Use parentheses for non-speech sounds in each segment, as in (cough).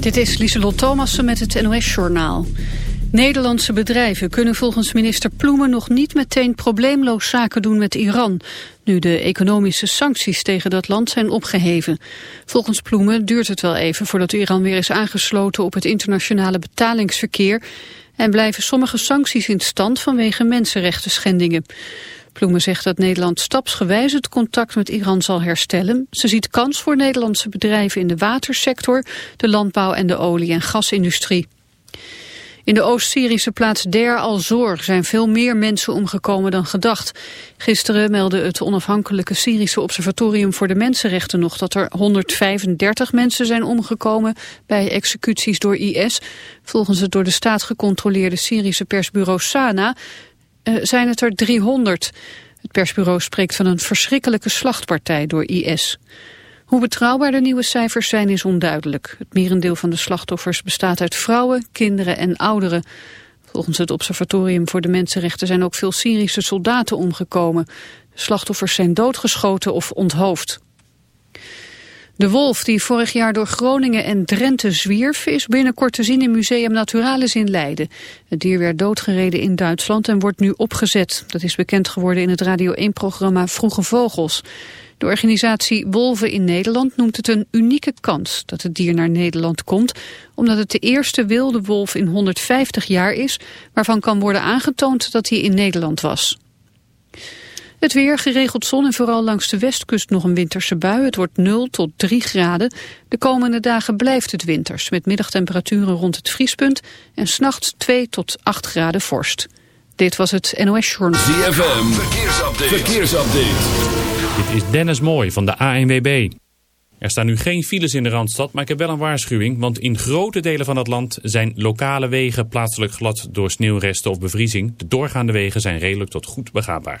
Dit is Lieselot Thomassen met het NOS-journaal. Nederlandse bedrijven kunnen volgens minister Ploemen nog niet meteen probleemloos zaken doen met Iran, nu de economische sancties tegen dat land zijn opgeheven. Volgens Ploemen duurt het wel even voordat Iran weer is aangesloten op het internationale betalingsverkeer en blijven sommige sancties in stand vanwege mensenrechten schendingen. Ploemen zegt dat Nederland stapsgewijs het contact met Iran zal herstellen. Ze ziet kans voor Nederlandse bedrijven in de watersector, de landbouw en de olie- en gasindustrie. In de Oost-Syrische plaats Der al-Zor zijn veel meer mensen omgekomen dan gedacht. Gisteren meldde het onafhankelijke Syrische Observatorium voor de Mensenrechten nog dat er 135 mensen zijn omgekomen bij executies door IS. Volgens het door de staat gecontroleerde Syrische persbureau Sana zijn het er 300. Het persbureau spreekt van een verschrikkelijke slachtpartij door IS. Hoe betrouwbaar de nieuwe cijfers zijn is onduidelijk. Het merendeel van de slachtoffers bestaat uit vrouwen, kinderen en ouderen. Volgens het Observatorium voor de Mensenrechten zijn ook veel Syrische soldaten omgekomen. Slachtoffers zijn doodgeschoten of onthoofd. De wolf die vorig jaar door Groningen en Drenthe zwierf... is binnenkort te zien in Museum Naturalis in Leiden. Het dier werd doodgereden in Duitsland en wordt nu opgezet. Dat is bekend geworden in het Radio 1-programma Vroege Vogels. De organisatie Wolven in Nederland noemt het een unieke kans dat het dier naar Nederland komt, omdat het de eerste wilde wolf in 150 jaar is, waarvan kan worden aangetoond dat hij in Nederland was. Het weer, geregeld zon en vooral langs de westkust nog een winterse bui. Het wordt 0 tot 3 graden. De komende dagen blijft het winters, met middagtemperaturen rond het vriespunt en s'nachts 2 tot 8 graden vorst. Dit was het NOS Journal. ZFM, verkeersupdate. verkeersupdate. Dit is Dennis Mooij van de ANWB. Er staan nu geen files in de Randstad, maar ik heb wel een waarschuwing. Want in grote delen van het land zijn lokale wegen plaatselijk glad door sneeuwresten of bevriezing. De doorgaande wegen zijn redelijk tot goed begaanbaar.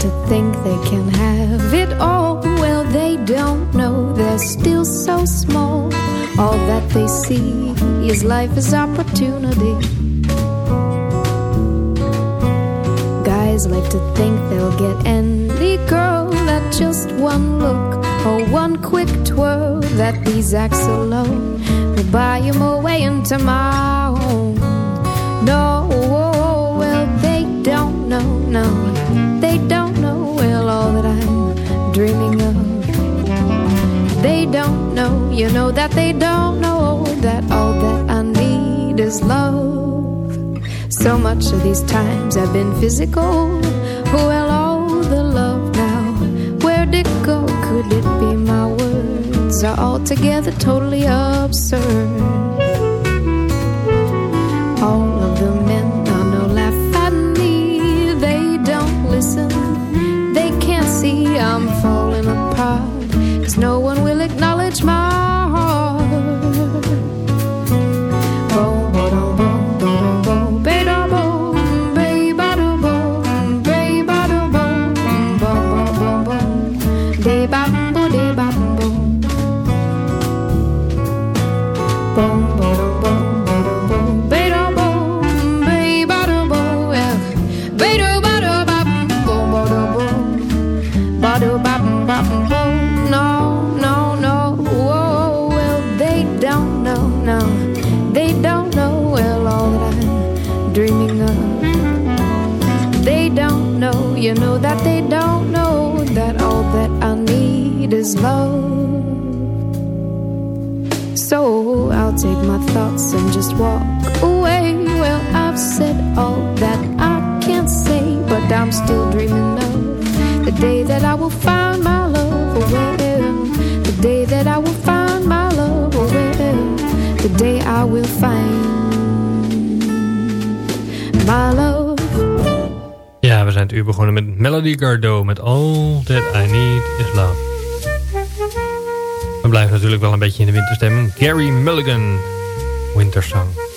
To think they can have it all. Well, they don't know they're still so small. All that they see is life as opportunity. Guys like to think they'll get any girl at just one look or one quick twirl. That these acts alone will buy 'em away into my home. No, dreaming of. They don't know, you know that they don't know that all that I need is love. So much of these times have been physical. Well, all the love now, where'd it go? Could it be my words are altogether totally absurd? Thoughts and just walk away. Well, I've said all that I can't say, but I'm still dreaming of the day that I will find my love. Well, the day that I will find my love. Well, the day I will find my love. Ja, we zijn het uur begonnen met Melody Gardot met All That I Need Is Love. We blijven natuurlijk wel een beetje in de winterstemming. Gary Mulligan, Winter Song.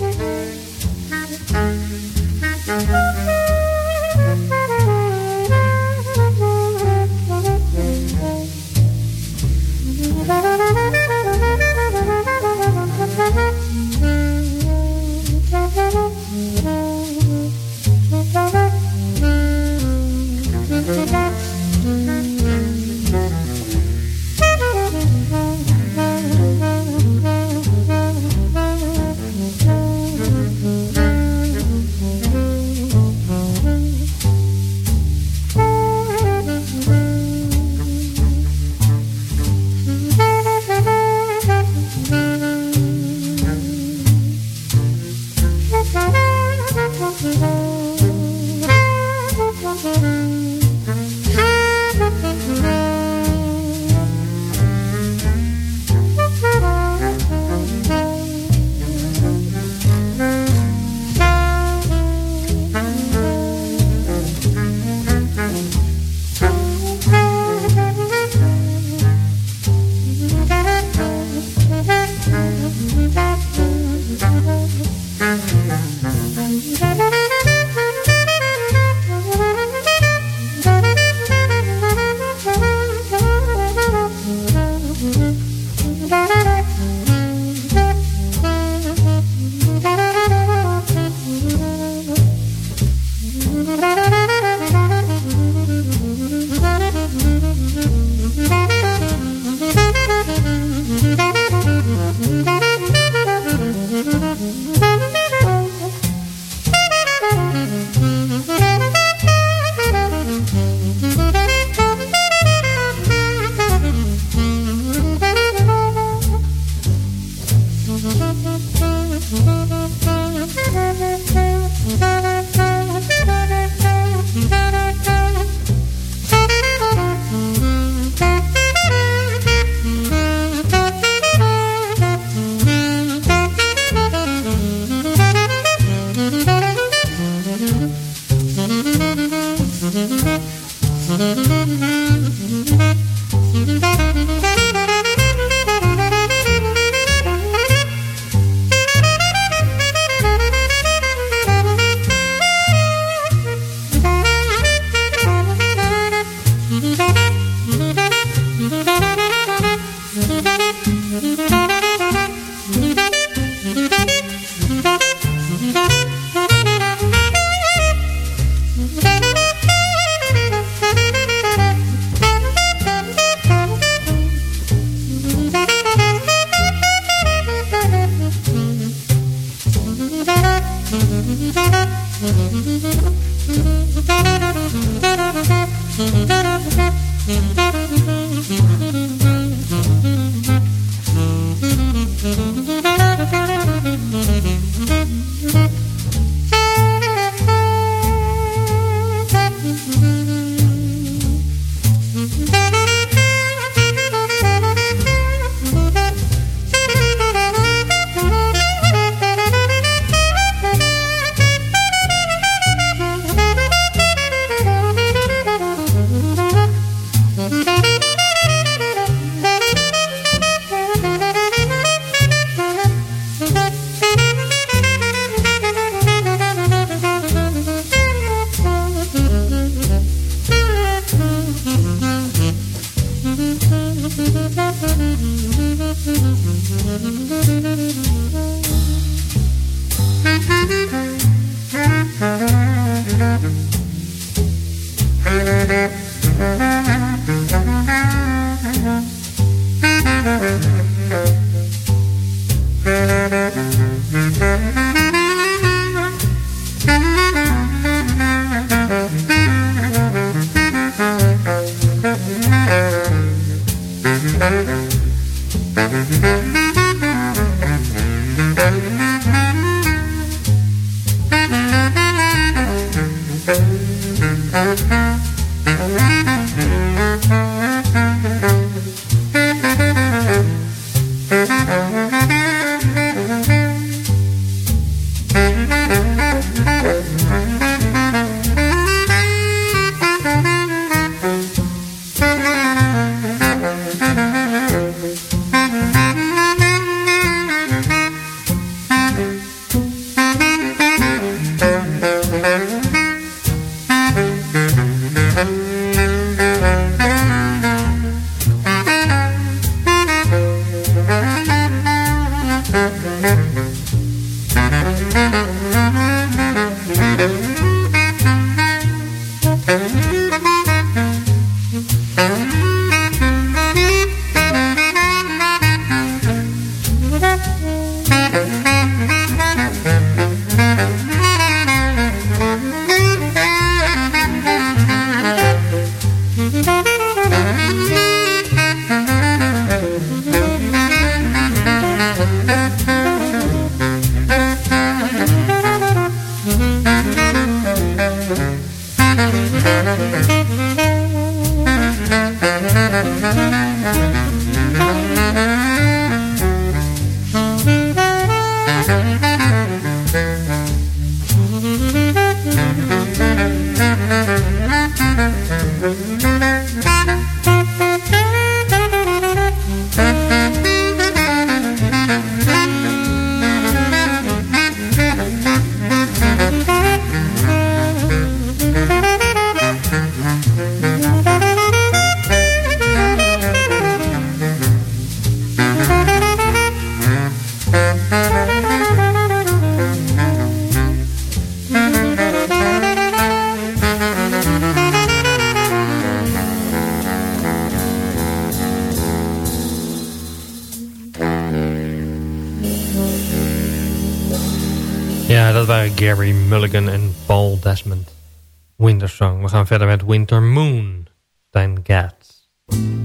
Dat Gary Mulligan en Paul Desmond. Winter Song. We gaan verder met Winter Moon. Stan Getz.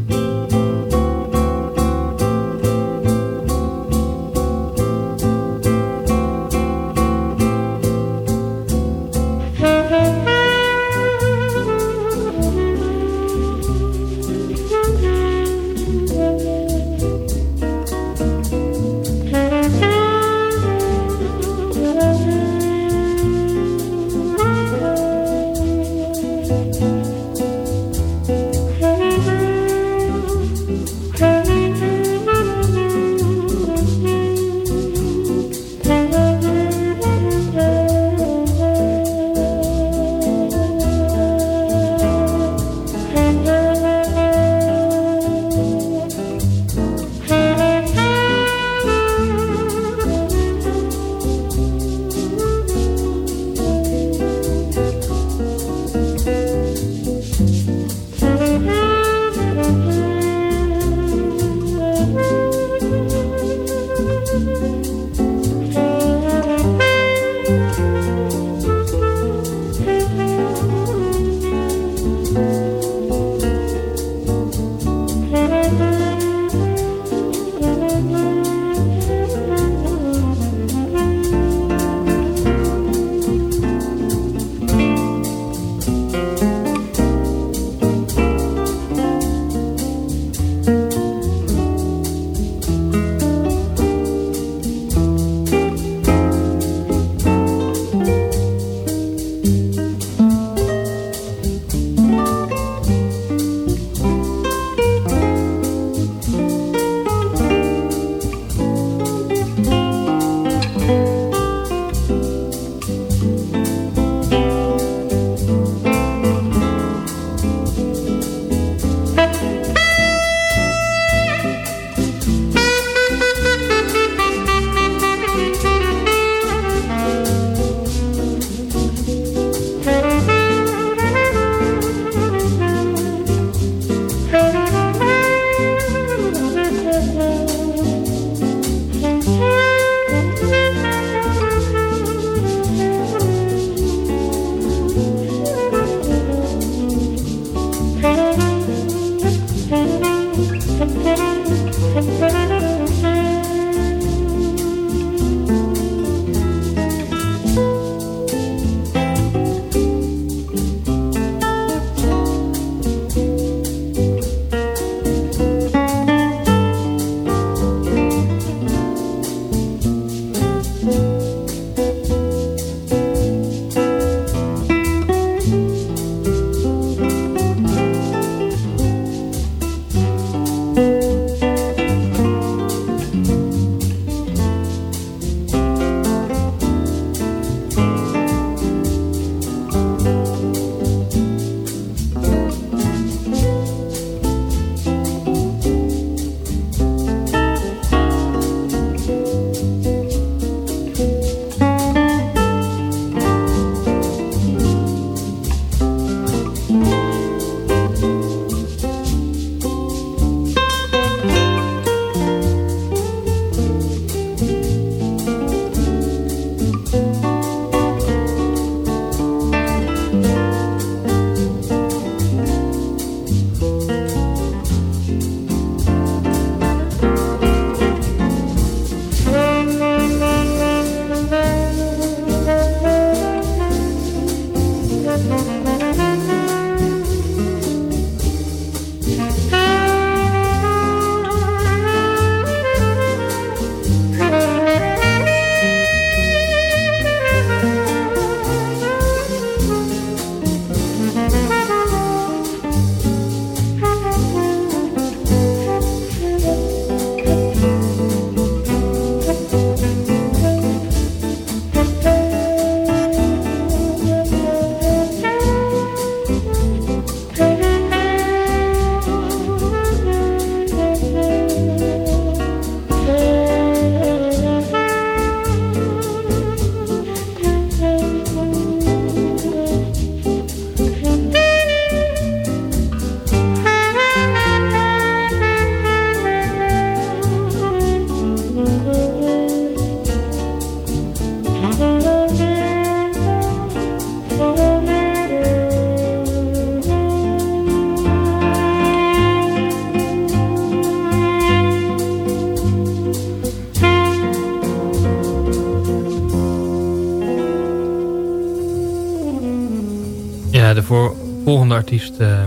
Artiest uh,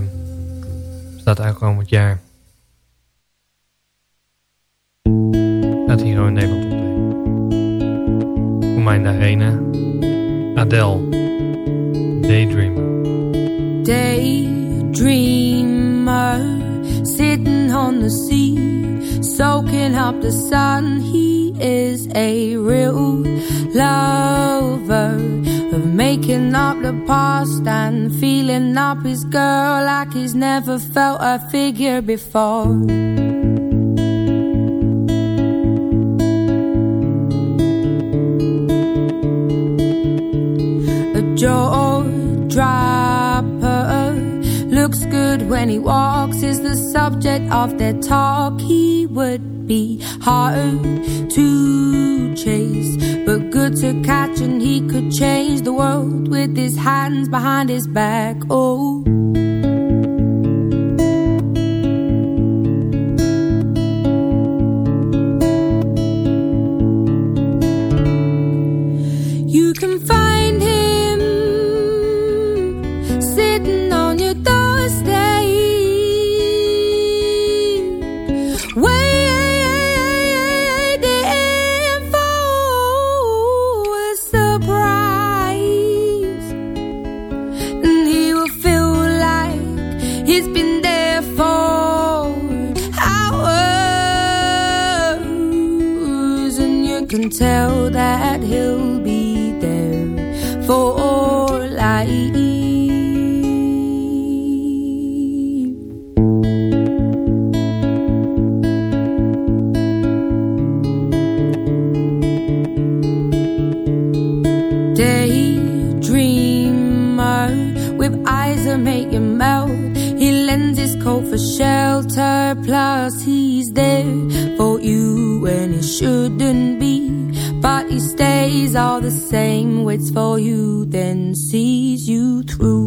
staat aankomend jaar. Gaat hier in Nederland optreden. Voor mij in de arena. Adele. Daydreamer. Daydreamer. Sitting on the sea. Soaking up the sun. He is a real lover. Of making up the past and feeling up his girl like he's never felt a figure before. A jaw dropper looks good when he walks, is the subject of their talk. He would be hard to chase but good to catch and he could change the world with his hands behind his back. Oh for shelter, plus he's there for you when he shouldn't be. But he stays all the same, waits for you, then sees you through.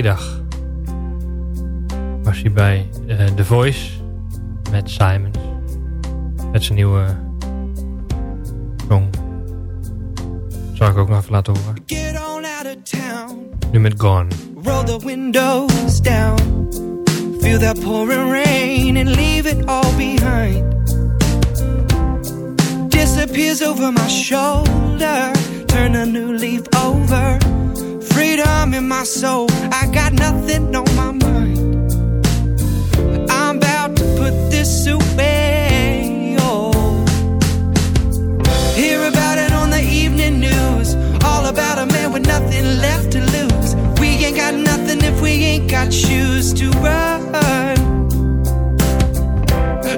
Vrijdag was hij bij eh, The Voice met Simons. Met zijn nieuwe song. Zal ik ook nog even laten horen. Get on out of town. Nu met Gone. Roll the windows down. Feel that pouring rain and leave it all behind. Disappears over my shoulder. Turn a new leaf over. Freedom in my soul. I got nothing on my mind. I'm about to put this away. Oh. Hear about it on the evening news. All about a man with nothing left to lose. We ain't got nothing if we ain't got shoes to run.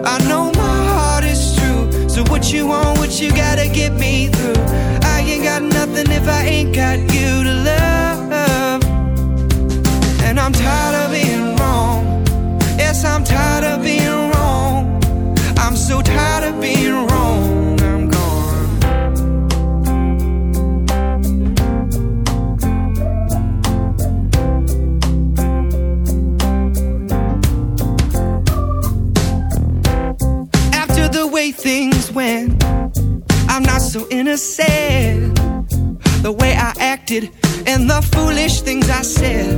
I know my heart is true. So what you want, what you gotta get me through. I ain't got nothing if I ain't got you to love. is. The way I acted and the foolish things I said.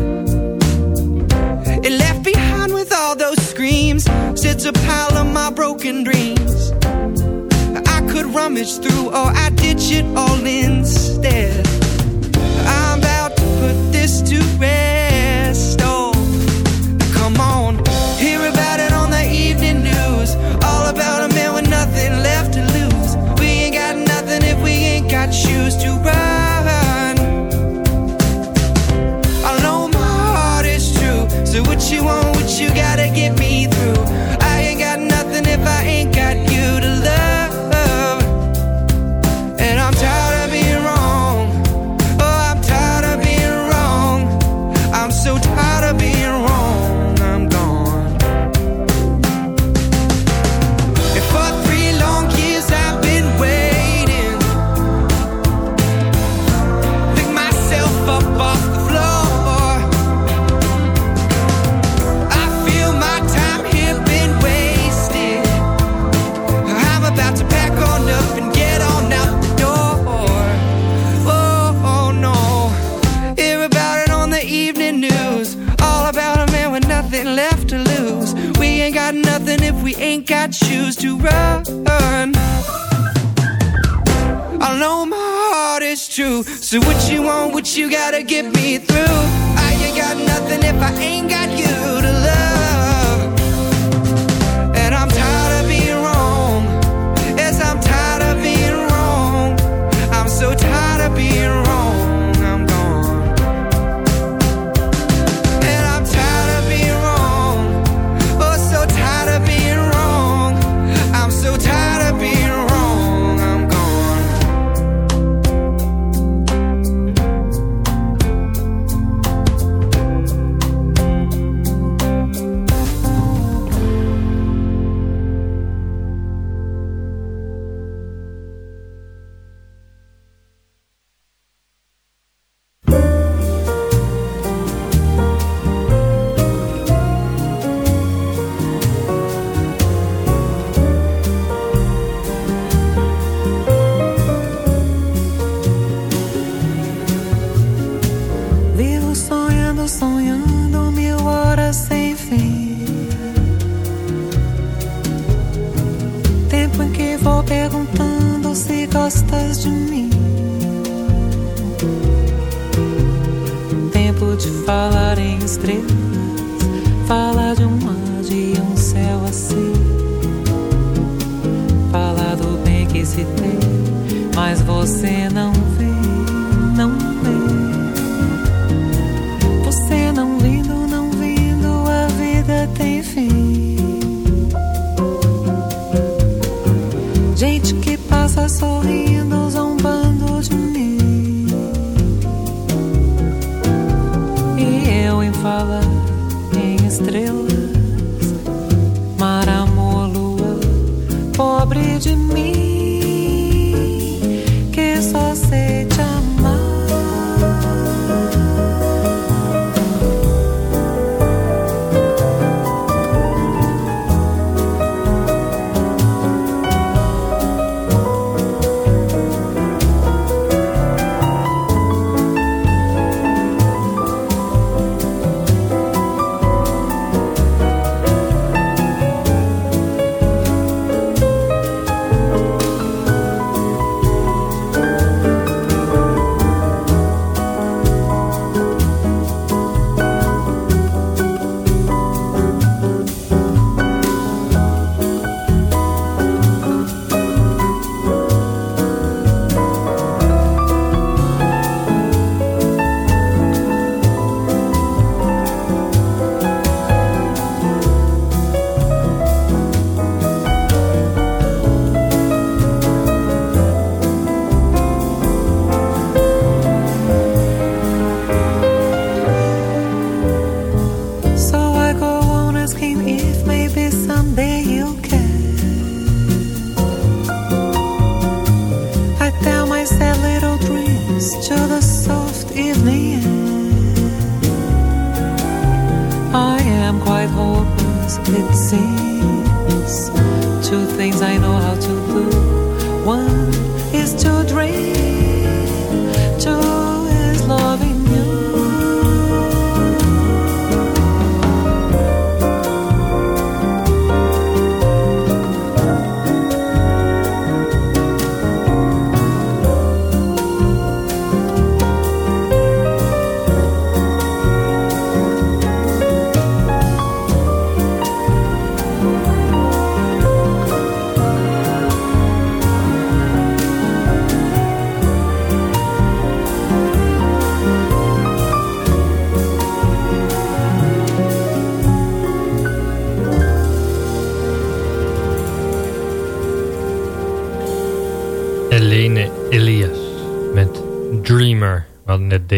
It left behind with all those screams. Sits a pile of my broken dreams. I could rummage through or I ditch it all instead. I'm about to put this to rest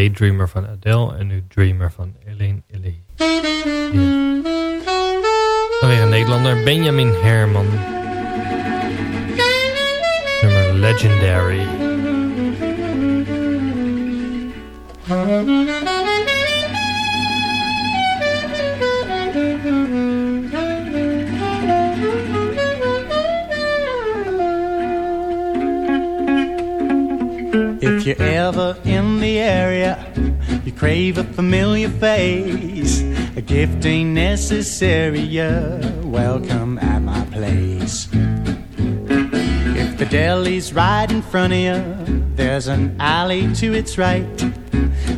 Daydreamer van Adele en nu Dreamer van Helene Elias. Dan weer een Nederlander, Benjamin Herman. Nummer Legendary. You're ever in the area, you crave a familiar face. A gift ain't necessary, you're welcome at my place. If the deli's right in front of you, there's an alley to its right.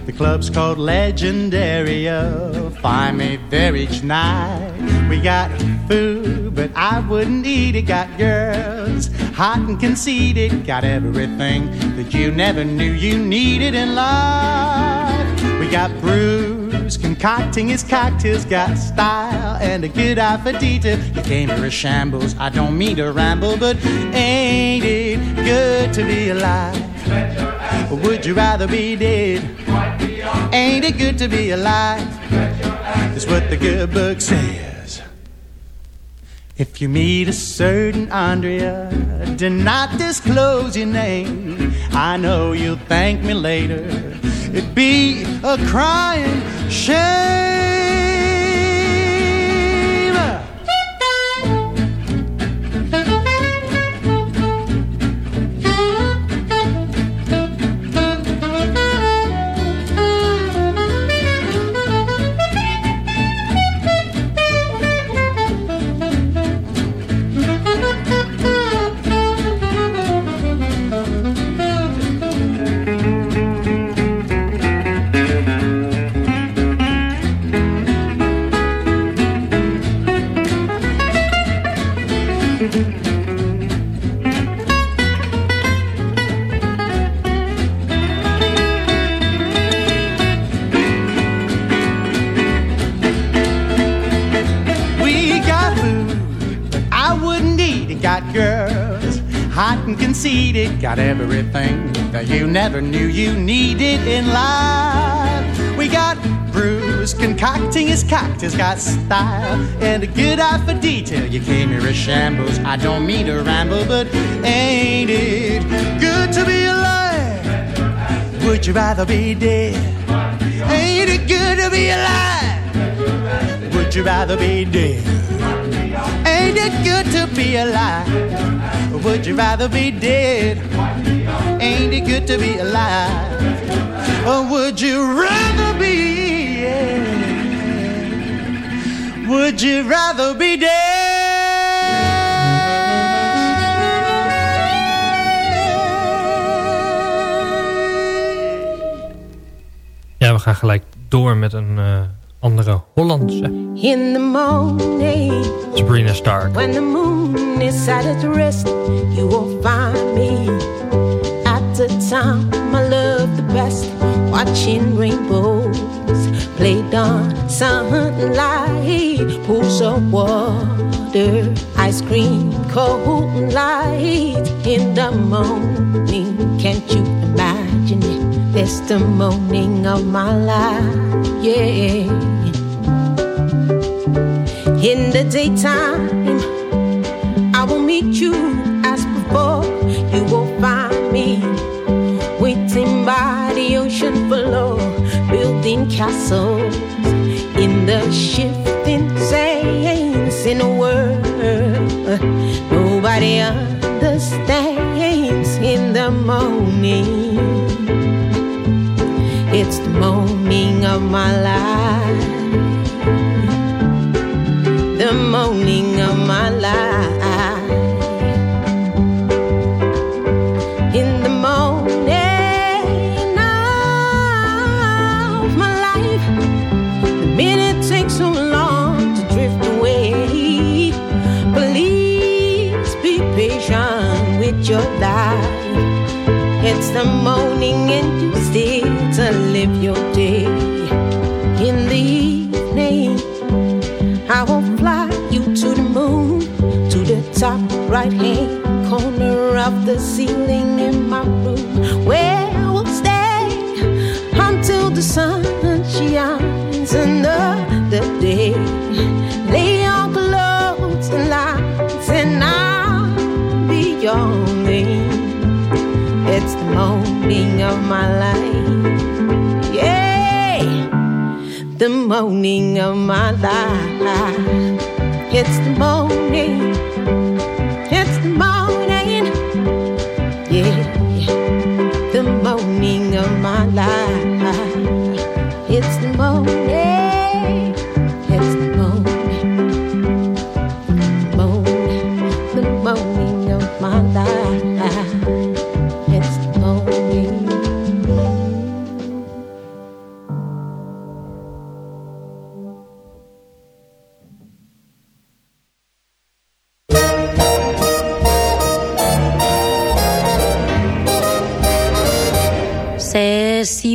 The club's called Legendary, you'll find me there each night. We got food, but I wouldn't eat it. Got girls, hot and conceited. Got everything that you never knew you needed in life. We got Bruce, concocting his cocktails. Got style and a good eye for detail. You came here a shambles. I don't mean to ramble, but ain't it good to be alive? Or would you rather be dead? Ain't it good to be alive? That's what the good book says. If you meet a certain Andrea, do not disclose your name. I know you'll thank me later. It'd be a crying shame. Girls, hot and conceited. Got everything that you never knew you needed in life. We got Bruce concocting his cocktails. Got style and a good eye for detail. You came here a shambles. I don't mean to ramble, but ain't it good to be alive? Would you rather be dead? Ain't it good to be alive? Would you rather be dead? Ain't it good to be alive? Or would you rather be dead? Ain't it good to be alive? Or would you rather be? yeah? Would you rather be Ja, we gaan gelijk door met een eh, andere Hollandse. In the morning, Sabrina Stark. when the moon is at its rest, you will find me at the time I love the best, watching rainbows played on sunlight, pools of water, ice cream, cold light in the morning. Can't you morning of my life, yeah. In the daytime, I will meet you as before. You will find me waiting by the ocean floor, building castles in the shifting sands in a world Nobody understands in the morning. My life. The ceiling in my room, where we'll stay until the sun shines another day. Lay your clothes and lights, and I'll be your name. It's the morning of my life. Yeah, the morning of my life. It's the morning.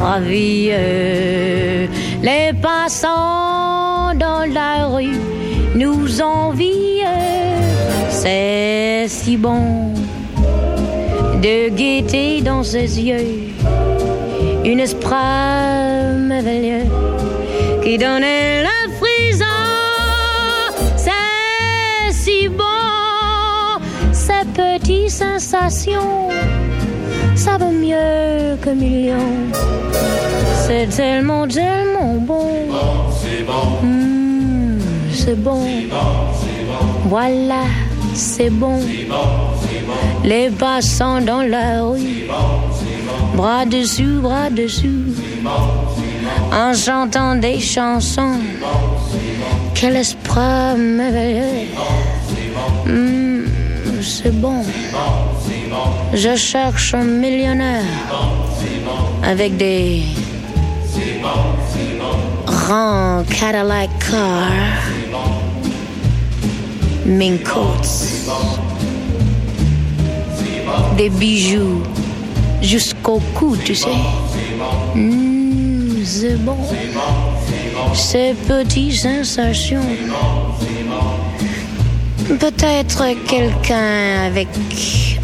ravie. Les passants dans la rue nous envient, c'est si bon de guetter dans ses yeux une esprit merveilleux qui donnait le frisson. C'est si bon, ces petites sensations, ça vaut mieux que millions. C'est tellement, tellement bon. C'est bon, c'est bon. Voilà, c'est bon. Les passants dans la rue, bras dessus, bras dessous, en chantant des chansons. Quel esprit merveilleux. Mmh, c'est bon. Je cherche un millionnaire avec des grands Cadillac cars, mink coats, des bijoux jusqu'au cou, tu sais. Mmh, c'est bon. Ces petites sensations. Peut-être quelqu'un avec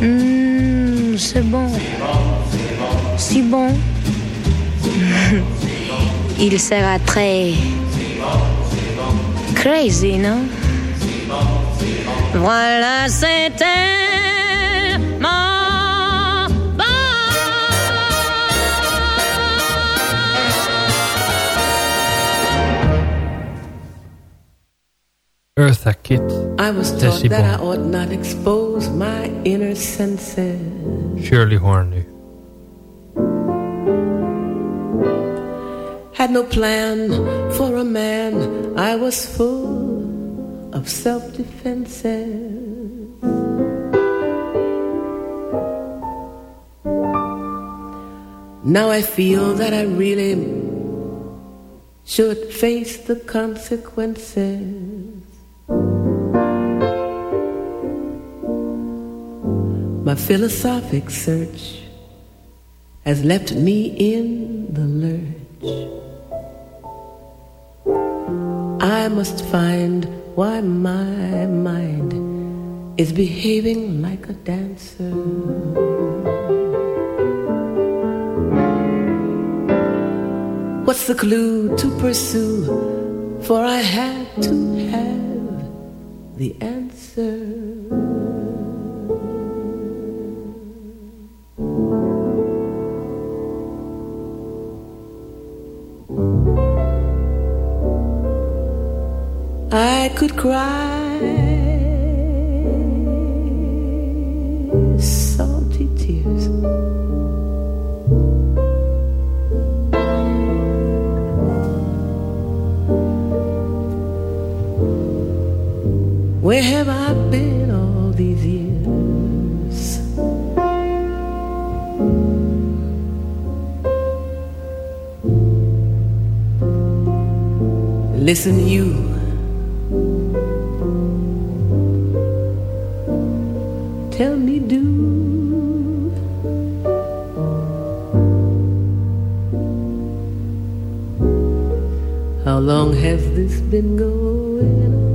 Hmm, c'est bon. Si bon. (laughs) Il sera très crazy, non? Voilà, c'était Eartha Kitt. I was taught that I ought not expose my inner senses. Shirley Horn nu. Had no plan for a man. I was full of self-defenses. Now I feel that I really should face the consequences. My philosophic search has left me in the lurch. I must find why my mind is behaving like a dancer. What's the clue to pursue? For I had to have the answer. I could cry salty tears. Where have I been all these years? Listen, you. Do how long has this been going on?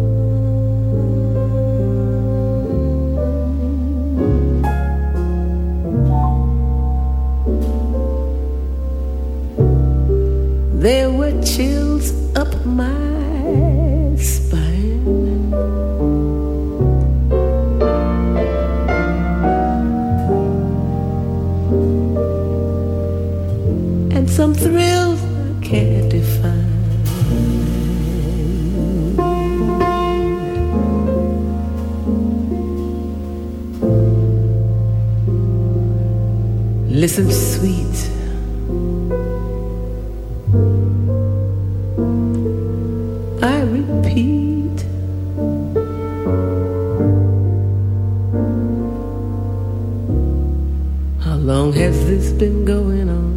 There were chills up my And I can't define. Listen, sweet. I repeat. How long has this been going on?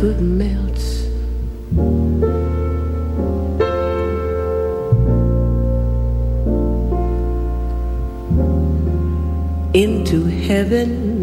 Could melt. Into heaven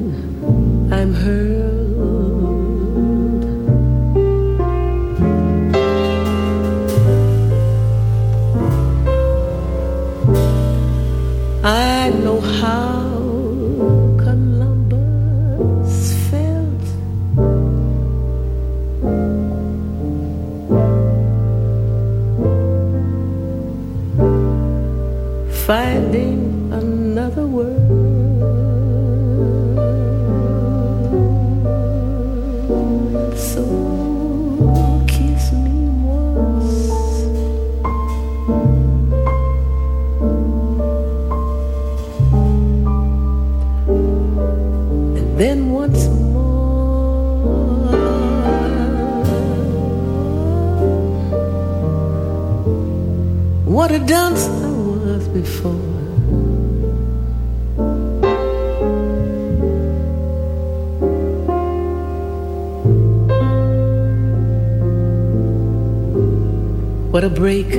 break.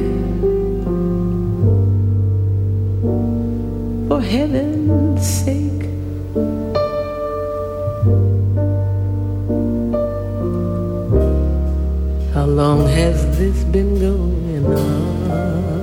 For heaven's sake. How long has this been going on?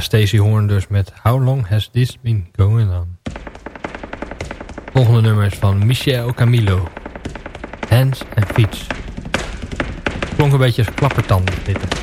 Stacey Horn dus met How Long Has This Been Going On? Volgende nummer is van Michel Camilo. Hands and Feet. Klonk een beetje als klappertanden dit.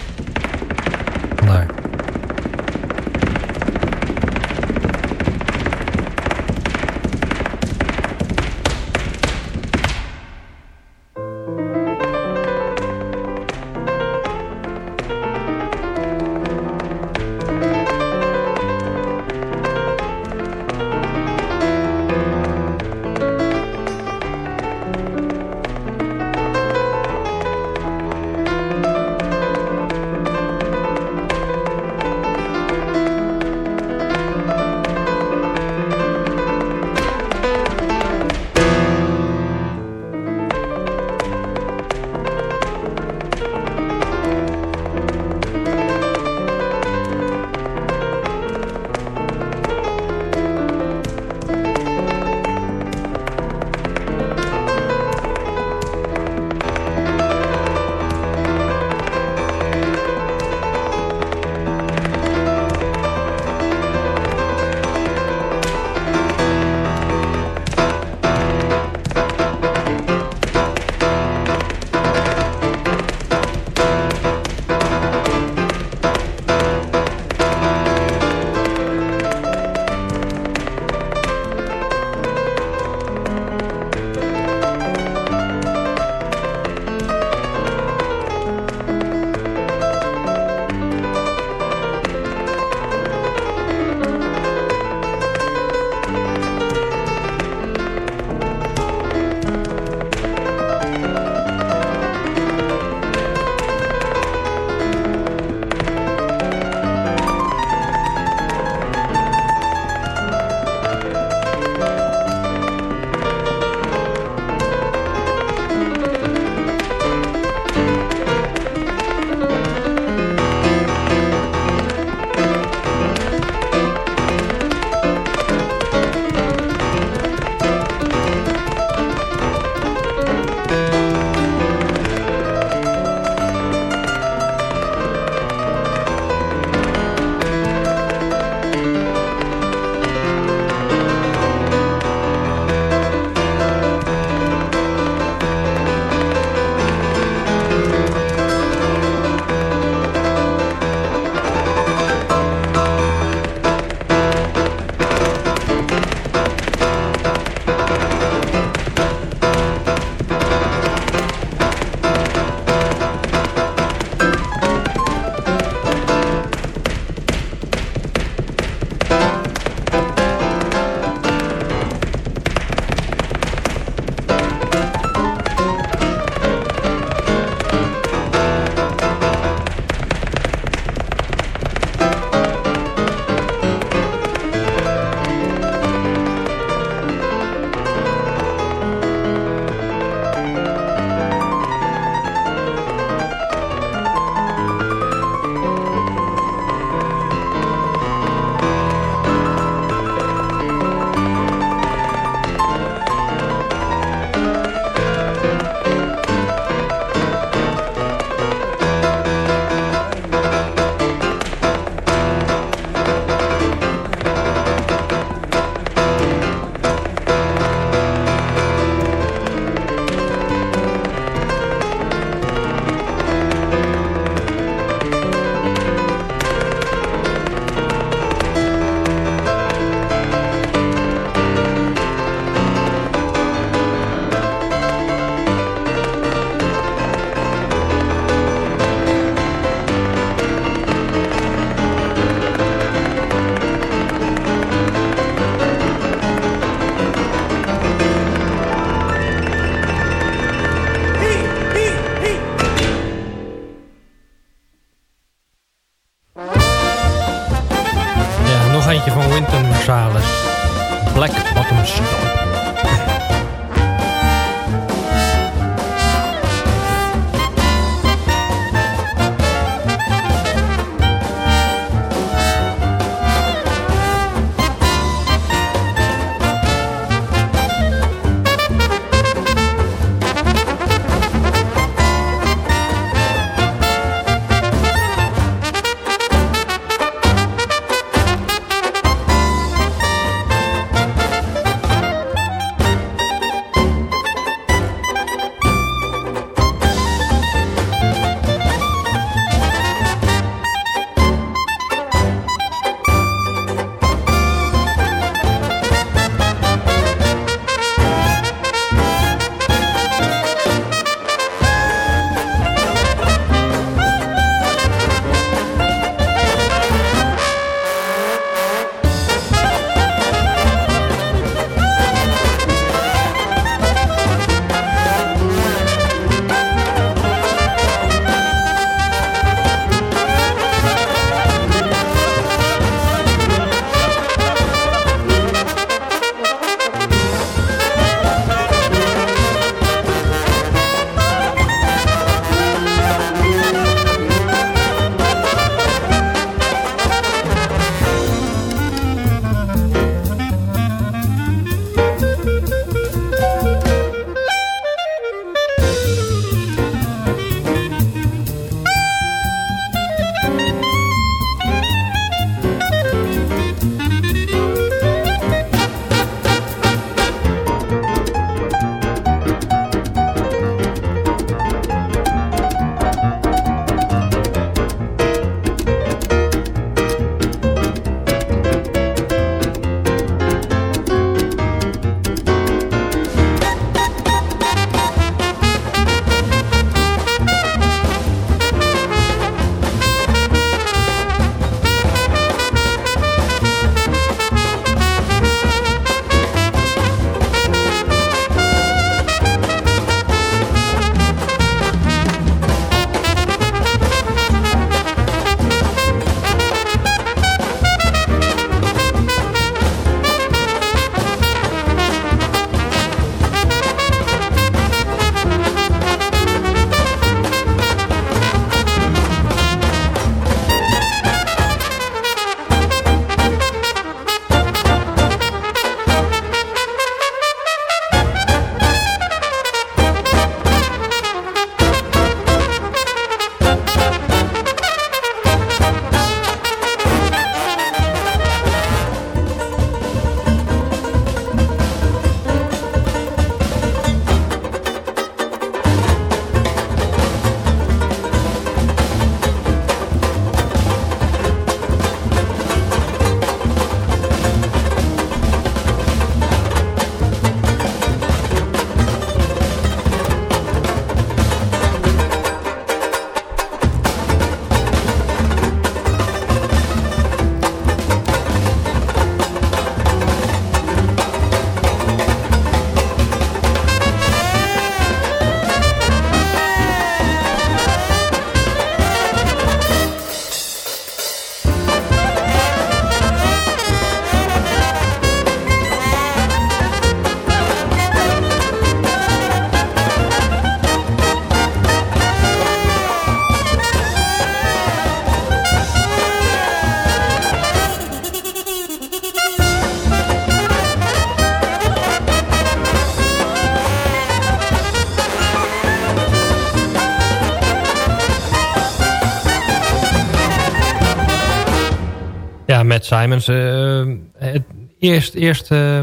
Matt Simons. eh, het eerst, eerst eh,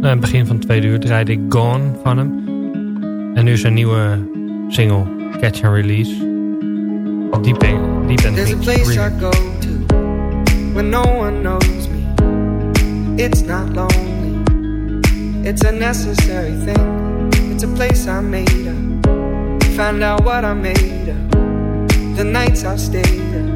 nou, het begin van het tweede uur draaide ik Gone van hem. En nu zijn nieuwe single Catch and Release. Deep, deep and There's a place I go to when no one knows me. It's not lonely. It's a necessary thing. It's a place I made up. Find out what I made up. The nights I've stayed up.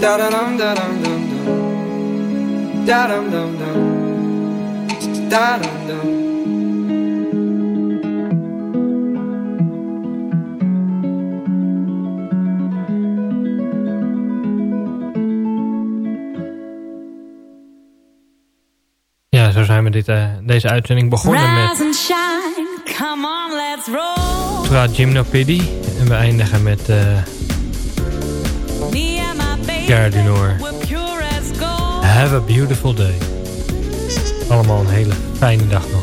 Da da dum da dum dum dum. Da dum dum dum. Da dum dum. Ja, zo zijn we dit, eh, deze uitzending begonnen met shine, come on, let's roll. Tra Gymnopedie. En we eindigen met eh Cara Dinoor. Have a beautiful day. Allemaal een hele fijne dag nog.